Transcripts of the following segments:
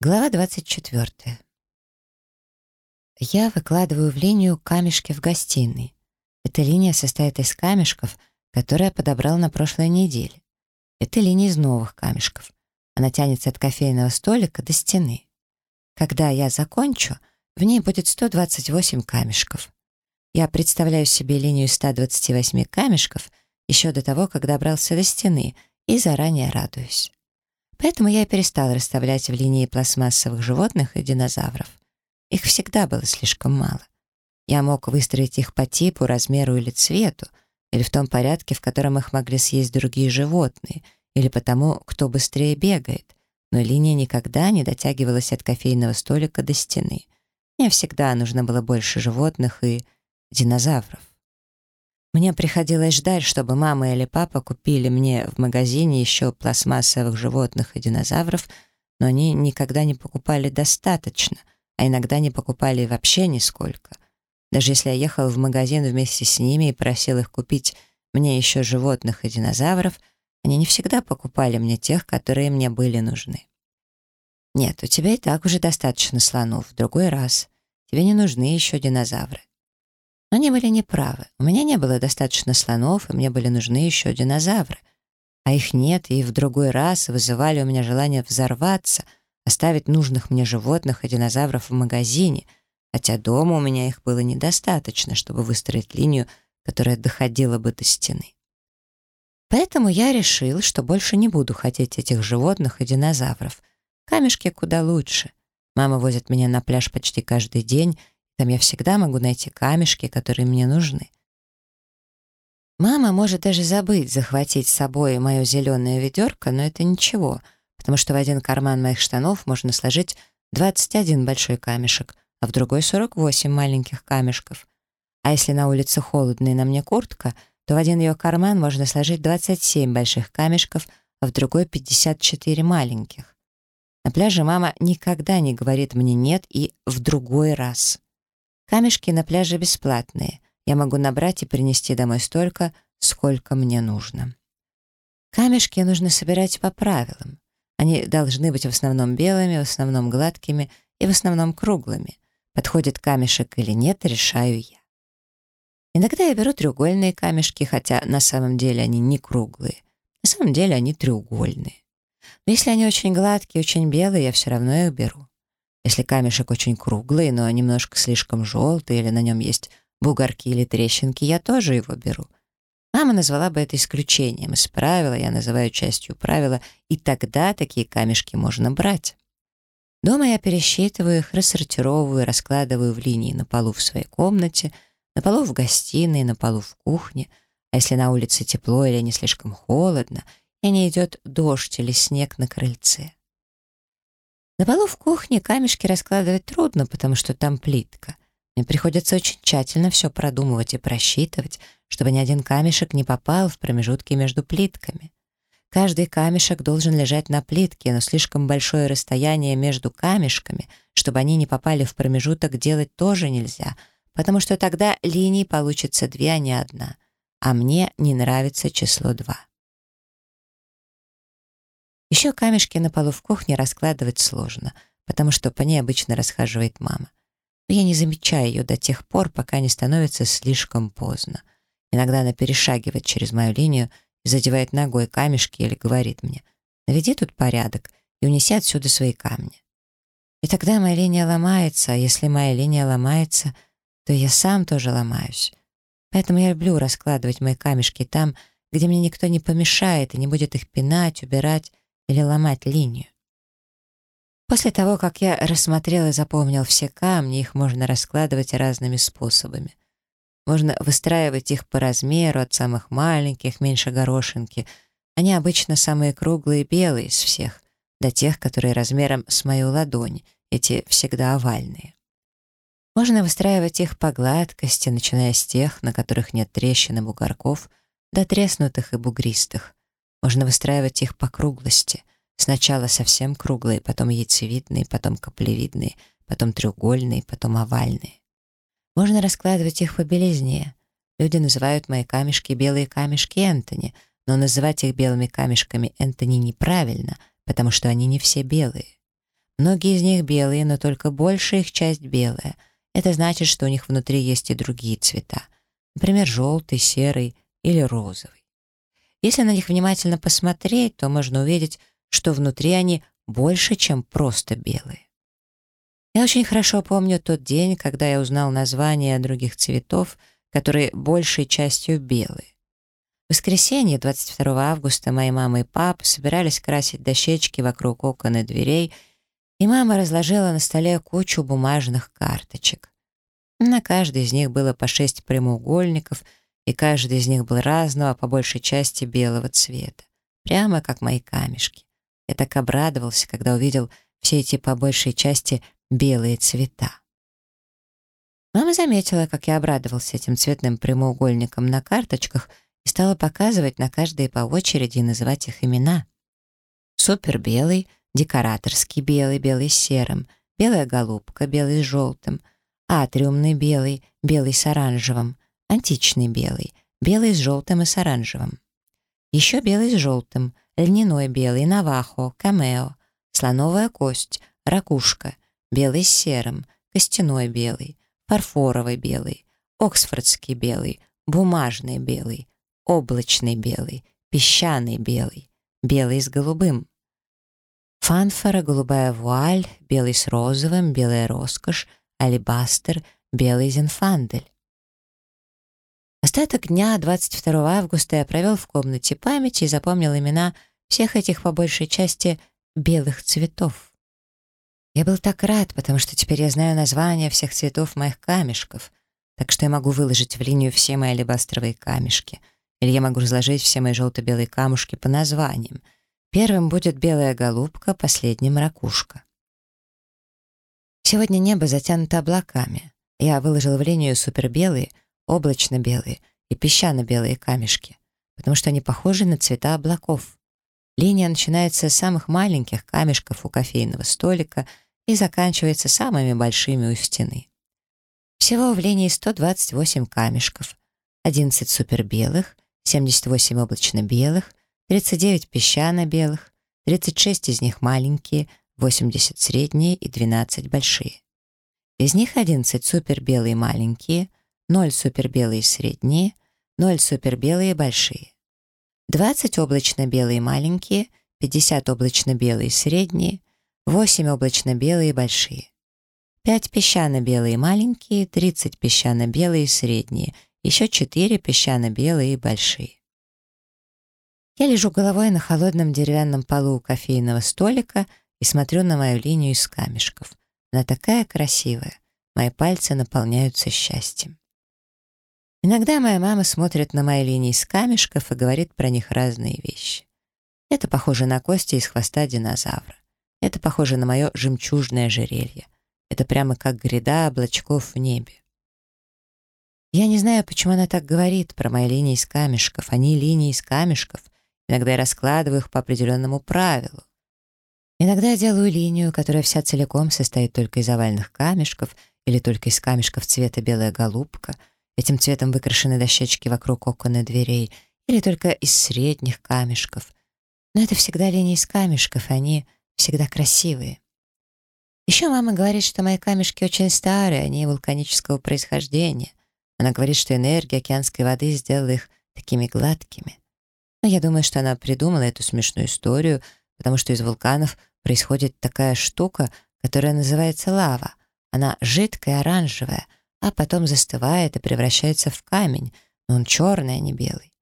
Глава 24. Я выкладываю в линию камешки в гостиной. Эта линия состоит из камешков, которые я подобрал на прошлой неделе. Это линия из новых камешков. Она тянется от кофейного столика до стены. Когда я закончу, в ней будет 128 камешков. Я представляю себе линию 128 камешков еще до того, как добрался до стены, и заранее радуюсь. Поэтому я перестал расставлять в линии пластмассовых животных и динозавров. Их всегда было слишком мало. Я мог выстроить их по типу, размеру или цвету, или в том порядке, в котором их могли съесть другие животные, или потому, кто быстрее бегает, но линия никогда не дотягивалась от кофейного столика до стены. Мне всегда нужно было больше животных и динозавров. Мне приходилось ждать, чтобы мама или папа купили мне в магазине еще пластмассовых животных и динозавров, но они никогда не покупали достаточно, а иногда не покупали вообще нисколько. Даже если я ехал в магазин вместе с ними и просил их купить мне еще животных и динозавров, они не всегда покупали мне тех, которые мне были нужны. Нет, у тебя и так уже достаточно слонов, в другой раз. Тебе не нужны еще динозавры. Но они были неправы. У меня не было достаточно слонов, и мне были нужны еще динозавры. А их нет, и в другой раз вызывали у меня желание взорваться, оставить нужных мне животных и динозавров в магазине, хотя дома у меня их было недостаточно, чтобы выстроить линию, которая доходила бы до стены. Поэтому я решил, что больше не буду хотеть этих животных и динозавров. Камешки куда лучше. Мама возит меня на пляж почти каждый день, там я всегда могу найти камешки, которые мне нужны. Мама может даже забыть захватить с собой мое зеленое ведерко, но это ничего, потому что в один карман моих штанов можно сложить 21 большой камешек, а в другой 48 маленьких камешков. А если на улице холодно и на мне куртка, то в один ее карман можно сложить 27 больших камешков, а в другой 54 маленьких. На пляже мама никогда не говорит мне «нет» и «в другой раз». Камешки на пляже бесплатные. Я могу набрать и принести домой столько, сколько мне нужно. Камешки нужно собирать по правилам. Они должны быть в основном белыми, в основном гладкими и в основном круглыми. Подходит камешек или нет, решаю я. Иногда я беру треугольные камешки, хотя на самом деле они не круглые. На самом деле они треугольные. Но если они очень гладкие, очень белые, я все равно их беру. Если камешек очень круглый, но немножко слишком желтый, или на нем есть бугорки или трещинки, я тоже его беру. Мама назвала бы это исключением из правила, я называю частью правила, и тогда такие камешки можно брать. Дома я пересчитываю их, рассортировываю, раскладываю в линии на полу в своей комнате, на полу в гостиной, на полу в кухне. А если на улице тепло или не слишком холодно, и не идет дождь или снег на крыльце. На полу в кухне камешки раскладывать трудно, потому что там плитка. Мне приходится очень тщательно все продумывать и просчитывать, чтобы ни один камешек не попал в промежутки между плитками. Каждый камешек должен лежать на плитке, но слишком большое расстояние между камешками, чтобы они не попали в промежуток, делать тоже нельзя, потому что тогда линий получится две, а не одна. А мне не нравится число два. Еще камешки на полу в кухне раскладывать сложно, потому что по ней обычно расхаживает мама. Но я не замечаю ее до тех пор, пока не становится слишком поздно. Иногда она перешагивает через мою линию и задевает ногой камешки или говорит мне «Наведи тут порядок и унеси отсюда свои камни». И тогда моя линия ломается, а если моя линия ломается, то я сам тоже ломаюсь. Поэтому я люблю раскладывать мои камешки там, где мне никто не помешает и не будет их пинать, убирать или ломать линию. После того, как я рассмотрел и запомнил все камни, их можно раскладывать разными способами. Можно выстраивать их по размеру, от самых маленьких, меньше горошинки. Они обычно самые круглые и белые из всех, до тех, которые размером с мою ладонь, эти всегда овальные. Можно выстраивать их по гладкости, начиная с тех, на которых нет трещин и бугорков, до треснутых и бугристых. Можно выстраивать их по круглости. Сначала совсем круглые, потом яйцевидные, потом каплевидные, потом треугольные, потом овальные. Можно раскладывать их по белизне. Люди называют мои камешки белые камешки Энтони, но называть их белыми камешками Энтони неправильно, потому что они не все белые. Многие из них белые, но только большая их часть белая. Это значит, что у них внутри есть и другие цвета. Например, желтый, серый или розовый. Если на них внимательно посмотреть, то можно увидеть, что внутри они больше, чем просто белые. Я очень хорошо помню тот день, когда я узнал названия других цветов, которые большей частью белые. В воскресенье, 22 августа, мои мама и папа собирались красить дощечки вокруг окон и дверей, и мама разложила на столе кучу бумажных карточек. На каждой из них было по шесть прямоугольников, и каждый из них был разного, по большей части белого цвета, прямо как мои камешки. Я так обрадовался, когда увидел все эти по большей части белые цвета. Мама заметила, как я обрадовался этим цветным прямоугольником на карточках и стала показывать на каждой по очереди и называть их имена. Супер белый, декораторский белый, белый с серым, белая голубка, белый с желтым, атриумный белый, белый с оранжевым, античный белый, белый с желтым и с оранжевым. Еще белый с желтым, льняной белый, навахо, камео, слоновая кость, ракушка, белый с серым, костяной белый, фарфоровый белый, оксфордский белый, бумажный белый, облачный белый, песчаный белый, белый с голубым. Фанфора, голубая вуаль, белый с розовым, белая роскошь, алебастер, белый зенфандель. Остаток дня 22 августа я провел в комнате памяти и запомнил имена всех этих по большей части белых цветов. Я был так рад, потому что теперь я знаю названия всех цветов моих камешков, так что я могу выложить в линию все мои алебастровые камешки, или я могу разложить все мои желто-белые камушки по названиям. Первым будет белая голубка, последним — ракушка. Сегодня небо затянуто облаками. Я выложил в линию супербелые, облачно-белые и песчано-белые камешки, потому что они похожи на цвета облаков. Линия начинается с самых маленьких камешков у кофейного столика и заканчивается самыми большими у стены. Всего в линии 128 камешков, 11 супербелых, 78 облачно-белых, 39 песчано-белых, 36 из них маленькие, 80 средние и 12 большие. Из них 11 супербелые маленькие, 0 супербелые средние, 0 супербелые большие. 20 облачно-белые маленькие, 50 облачно-белые средние, 8 облачно-белые большие. 5 песчано-белые маленькие, 30 песчано-белые средние, еще 4 песчано-белые большие. Я лежу головой на холодном деревянном полу у кофейного столика и смотрю на мою линию из камешков. Она такая красивая. Мои пальцы наполняются счастьем. Иногда моя мама смотрит на мои линии из камешков и говорит про них разные вещи. Это похоже на кости из хвоста динозавра. Это похоже на мое жемчужное ожерелье. Это прямо как гряда облачков в небе. Я не знаю, почему она так говорит про мои линии из камешков. Они линии из камешков. Иногда я раскладываю их по определенному правилу. Иногда я делаю линию, которая вся целиком состоит только из овальных камешков или только из камешков цвета белая голубка — Этим цветом выкрашены дощечки вокруг окон и дверей, или только из средних камешков. Но это всегда линии из камешков, и они всегда красивые. Еще мама говорит, что мои камешки очень старые, они вулканического происхождения. Она говорит, что энергия океанской воды сделала их такими гладкими. Но я думаю, что она придумала эту смешную историю, потому что из вулканов происходит такая штука, которая называется лава. Она жидкая, оранжевая — а потом застывает и превращается в камень, но он черный, а не белый.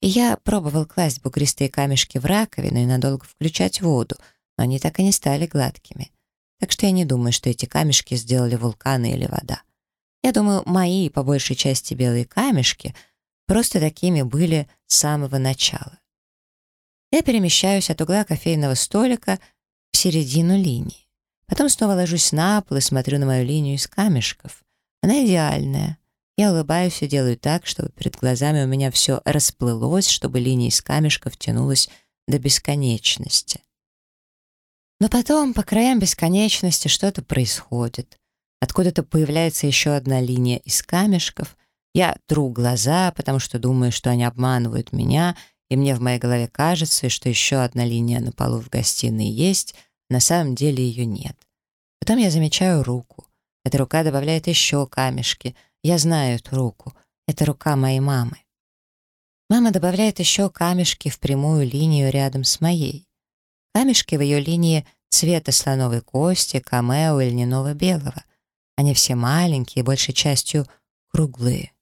И я пробовал класть бугристые камешки в раковину и надолго включать воду, но они так и не стали гладкими. Так что я не думаю, что эти камешки сделали вулканы или вода. Я думаю, мои, по большей части белые камешки, просто такими были с самого начала. Я перемещаюсь от угла кофейного столика в середину линии. Потом снова ложусь на пол и смотрю на мою линию из камешков. Она идеальная. Я улыбаюсь и делаю так, чтобы перед глазами у меня все расплылось, чтобы линия из камешков тянулась до бесконечности. Но потом по краям бесконечности что-то происходит. Откуда-то появляется еще одна линия из камешков. Я тру глаза, потому что думаю, что они обманывают меня, и мне в моей голове кажется, что еще одна линия на полу в гостиной есть, На самом деле ее нет. Потом я замечаю руку. Эта рука добавляет еще камешки. Я знаю эту руку. Это рука моей мамы. Мама добавляет еще камешки в прямую линию рядом с моей. Камешки в ее линии цвета слоновой кости, камео или льняного белого. Они все маленькие, большей частью круглые.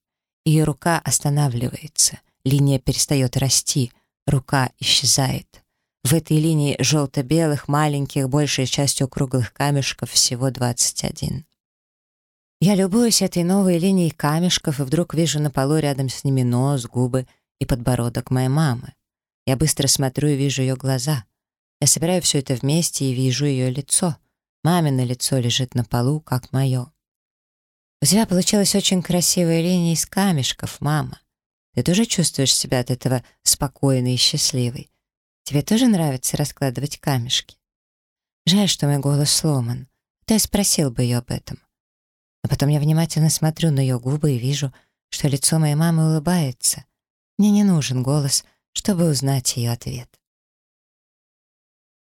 Ее рука останавливается, линия перестает расти, рука исчезает. В этой линии желто-белых, маленьких, большей частью круглых камешков всего 21. Я любуюсь этой новой линией камешков и вдруг вижу на полу рядом с ними нос, губы и подбородок моей мамы. Я быстро смотрю и вижу ее глаза. Я собираю все это вместе и вижу ее лицо. Мамино лицо лежит на полу, как мое. У тебя получилась очень красивая линия из камешков, мама. Ты тоже чувствуешь себя от этого спокойной и счастливой? Тебе тоже нравится раскладывать камешки? Жаль, что мой голос сломан. Я спросил бы ее об этом. А потом я внимательно смотрю на ее губы и вижу, что лицо моей мамы улыбается. Мне не нужен голос, чтобы узнать ее ответ.